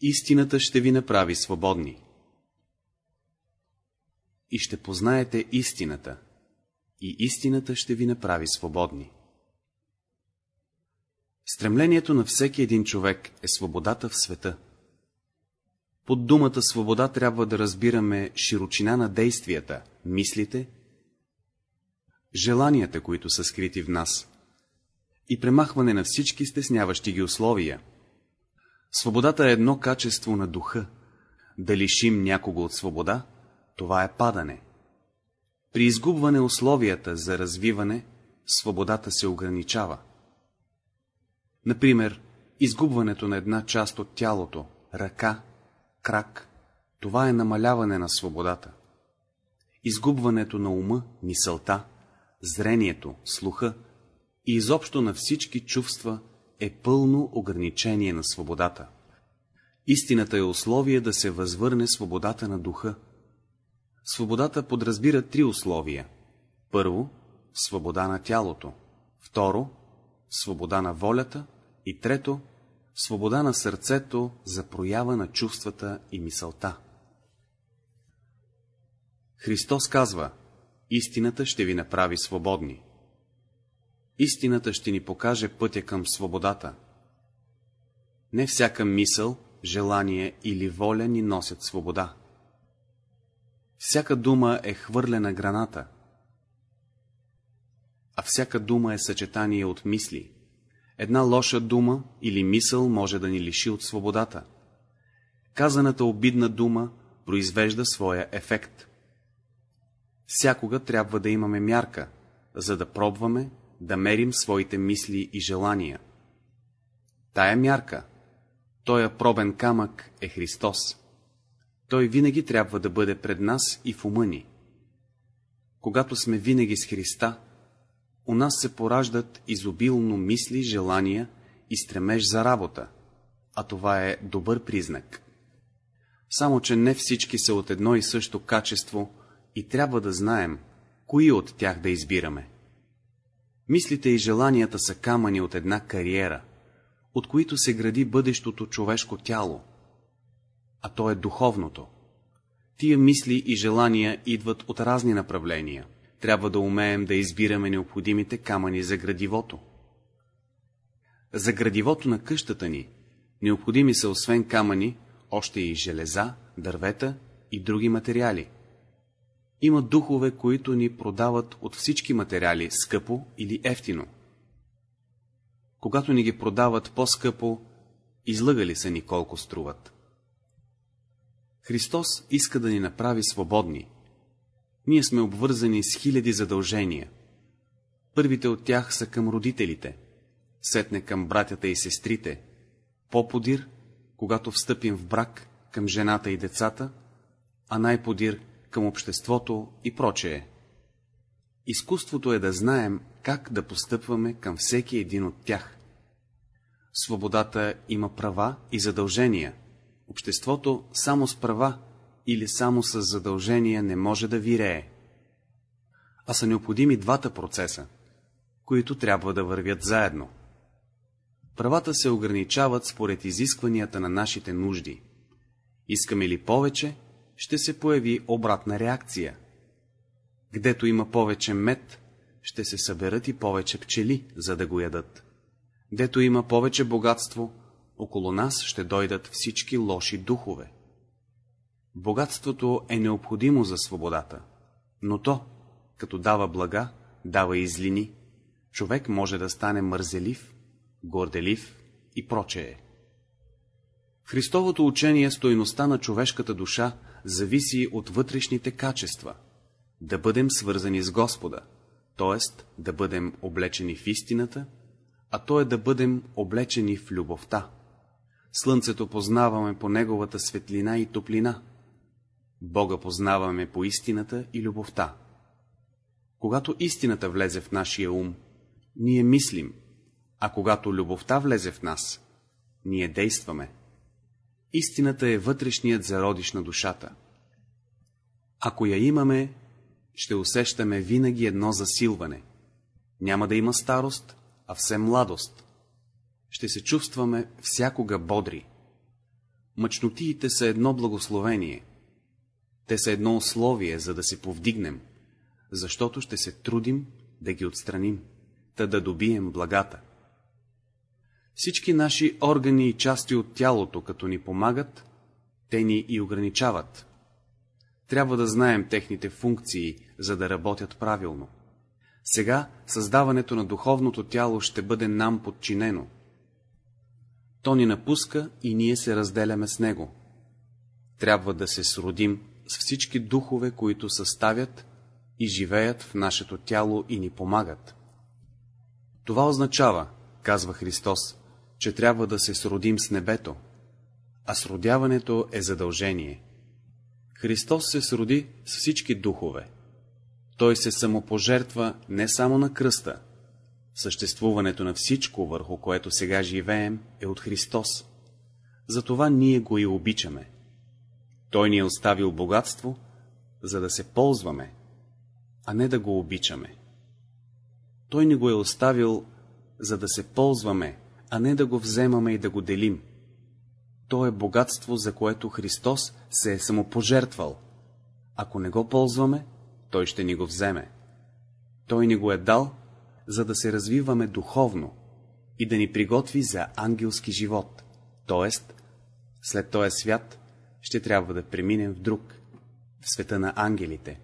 Истината ще ви направи свободни. И ще познаете истината, и истината ще ви направи свободни. Стремлението на всеки един човек е свободата в света. Под думата свобода трябва да разбираме широчина на действията, мислите, желанията, които са скрити в нас, и премахване на всички стесняващи ги условия. Свободата е едно качество на духа. Да лишим някого от свобода, това е падане. При изгубване условията за развиване, свободата се ограничава. Например, изгубването на една част от тялото, ръка, крак, това е намаляване на свободата. Изгубването на ума, мисълта, зрението, слуха и изобщо на всички чувства е пълно ограничение на свободата. Истината е условие да се възвърне свободата на духа. Свободата подразбира три условия. Първо, свобода на тялото. Второ, свобода на волята. И трето, свобода на сърцето за проява на чувствата и мисълта. Христос казва, истината ще ви направи свободни. Истината ще ни покаже пътя към свободата. Не всяка мисъл, желание или воля ни носят свобода. Всяка дума е хвърлена граната, а всяка дума е съчетание от мисли. Една лоша дума или мисъл може да ни лиши от свободата. Казаната обидна дума произвежда своя ефект. Всякога трябва да имаме мярка, за да пробваме да мерим своите мисли и желания. Тая мярка, тоя пробен камък е Христос. Той винаги трябва да бъде пред нас и в ума ни. Когато сме винаги с Христа, у нас се пораждат изобилно мисли, желания и стремеж за работа, а това е добър признак. Само, че не всички са от едно и също качество и трябва да знаем, кои от тях да избираме. Мислите и желанията са камъни от една кариера, от които се гради бъдещото човешко тяло, а то е духовното. Тия мисли и желания идват от разни направления. Трябва да умеем да избираме необходимите камъни за градивото. За градивото на къщата ни необходими са освен камъни, още и железа, дървета и други материали. Има духове, които ни продават от всички материали скъпо или ефтино. Когато ни ги продават по-скъпо, излъгали са ни колко струват. Христос иска да ни направи свободни. Ние сме обвързани с хиляди задължения. Първите от тях са към родителите, сетне към братята и сестрите, по-подир, когато встъпим в брак, към жената и децата, а най-подир към обществото и прочее. Изкуството е да знаем как да постъпваме към всеки един от тях. Свободата има права и задължения. Обществото само с права или само с задължения не може да вирее. А са необходими двата процеса, които трябва да вървят заедно. Правата се ограничават според изискванията на нашите нужди. Искаме ли повече, ще се появи обратна реакция. Гдето има повече мед, ще се съберат и повече пчели, за да го ядат. Дето има повече богатство, около нас ще дойдат всички лоши духове. Богатството е необходимо за свободата, но то, като дава блага, дава и злини. Човек може да стане мързелив, горделив и прочее. В Христовото учение стойността на човешката душа зависи от вътрешните качества, да бъдем свързани с Господа, т.е. да бъдем облечени в истината, а то е да бъдем облечени в любовта. Слънцето познаваме по неговата светлина и топлина. Бога познаваме по истината и любовта. Когато истината влезе в нашия ум, ние мислим, а когато любовта влезе в нас, ние действаме. Истината е вътрешният зародиш на душата. Ако я имаме, ще усещаме винаги едно засилване. Няма да има старост, а все младост. Ще се чувстваме всякога бодри. Мъчнотиите са едно благословение. Те са едно условие, за да се повдигнем, защото ще се трудим да ги отстраним, та да добием благата. Всички наши органи и части от тялото, като ни помагат, те ни и ограничават. Трябва да знаем техните функции, за да работят правилно. Сега създаването на духовното тяло ще бъде нам подчинено. То ни напуска и ние се разделяме с него. Трябва да се сродим с всички духове, които съставят и живеят в нашето тяло и ни помагат. Това означава, казва Христос, че трябва да се сродим с небето, а сродяването е задължение. Христос се сроди с всички духове. Той се самопожертва не само на кръста. Съществуването на всичко, върху което сега живеем, е от Христос. Затова ние го и обичаме. Той ни е оставил богатство, за да се ползваме, а не да го обичаме. Той ни го е оставил, за да се ползваме, а не да го вземаме и да го делим. То е богатство, за което Христос се е самопожертвал. Ако не го ползваме, Той ще ни го вземе. Той ни го е дал, за да се развиваме духовно и да ни приготви за ангелски живот, т.е. след този свят ще трябва да преминем в друг, в света на ангелите.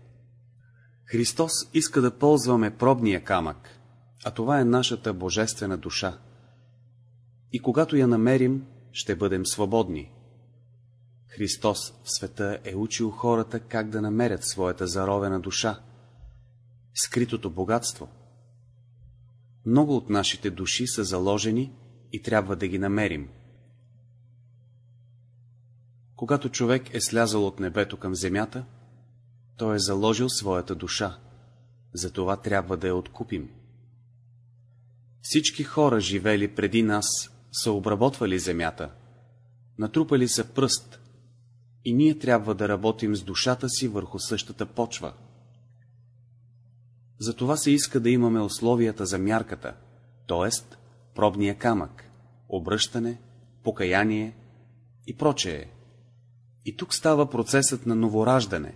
Христос иска да ползваме пробния камък, а това е нашата божествена душа. И когато я намерим, ще бъдем свободни. Христос в света е учил хората как да намерят своята заровена душа, скритото богатство. Много от нашите души са заложени и трябва да ги намерим. Когато човек е слязал от небето към земята, той е заложил своята душа, затова трябва да я откупим. Всички хора, живели преди нас, са обработвали земята, натрупали са пръст, и ние трябва да работим с душата си върху същата почва. Затова се иска да имаме условията за мярката, т.е. пробния камък, обръщане, покаяние и прочее. И тук става процесът на новораждане.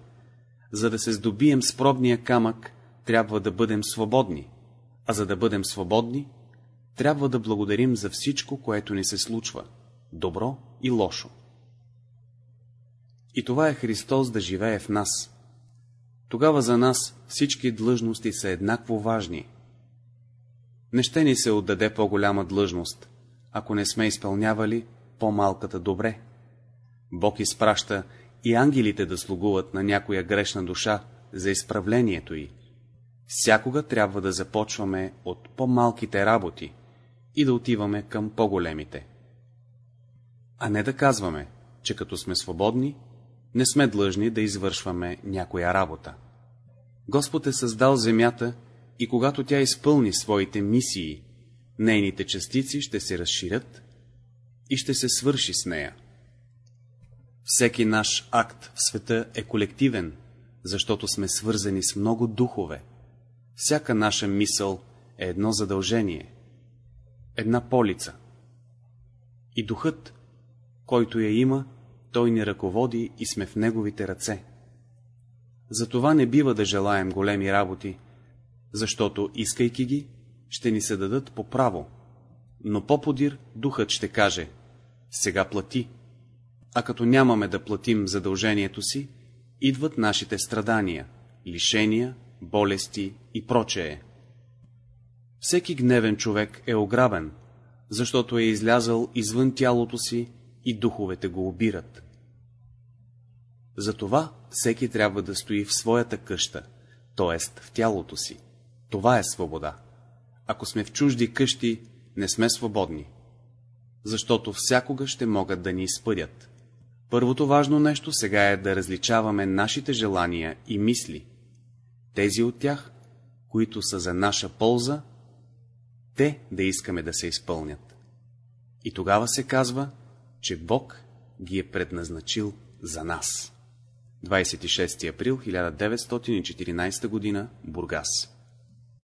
За да се здобием с пробния камък, трябва да бъдем свободни, а за да бъдем свободни, трябва да благодарим за всичко, което ни се случва, добро и лошо. И това е Христос да живее в нас. Тогава за нас всички длъжности са еднакво важни. Не ще ни се отдаде по-голяма длъжност, ако не сме изпълнявали по-малката добре. Бог изпраща и ангелите да слугуват на някоя грешна душа за изправлението й. Всякога трябва да започваме от по-малките работи и да отиваме към по-големите. А не да казваме, че като сме свободни, не сме длъжни да извършваме някоя работа. Господ е създал земята и когато тя изпълни своите мисии, нейните частици ще се разширят и ще се свърши с нея. Всеки наш акт в света е колективен, защото сме свързани с много духове. Всяка наша мисъл е едно задължение, една полица. И духът, който я има, той ни ръководи и сме в неговите ръце. Затова не бива да желаем големи работи, защото, искайки ги, ще ни се дадат по право, но по-подир духът ще каже, сега плати, а като нямаме да платим задължението си, идват нашите страдания, лишения, болести и прочее. Всеки гневен човек е ограбен, защото е излязъл извън тялото си и духовете го обират. Затова всеки трябва да стои в своята къща, т.е. в тялото си. Това е свобода. Ако сме в чужди къщи, не сме свободни, защото всякога ще могат да ни изпъдят. Първото важно нещо сега е да различаваме нашите желания и мисли, тези от тях, които са за наша полза, те да искаме да се изпълнят. И тогава се казва, че Бог ги е предназначил за нас. 26 април 1914 г. Бургас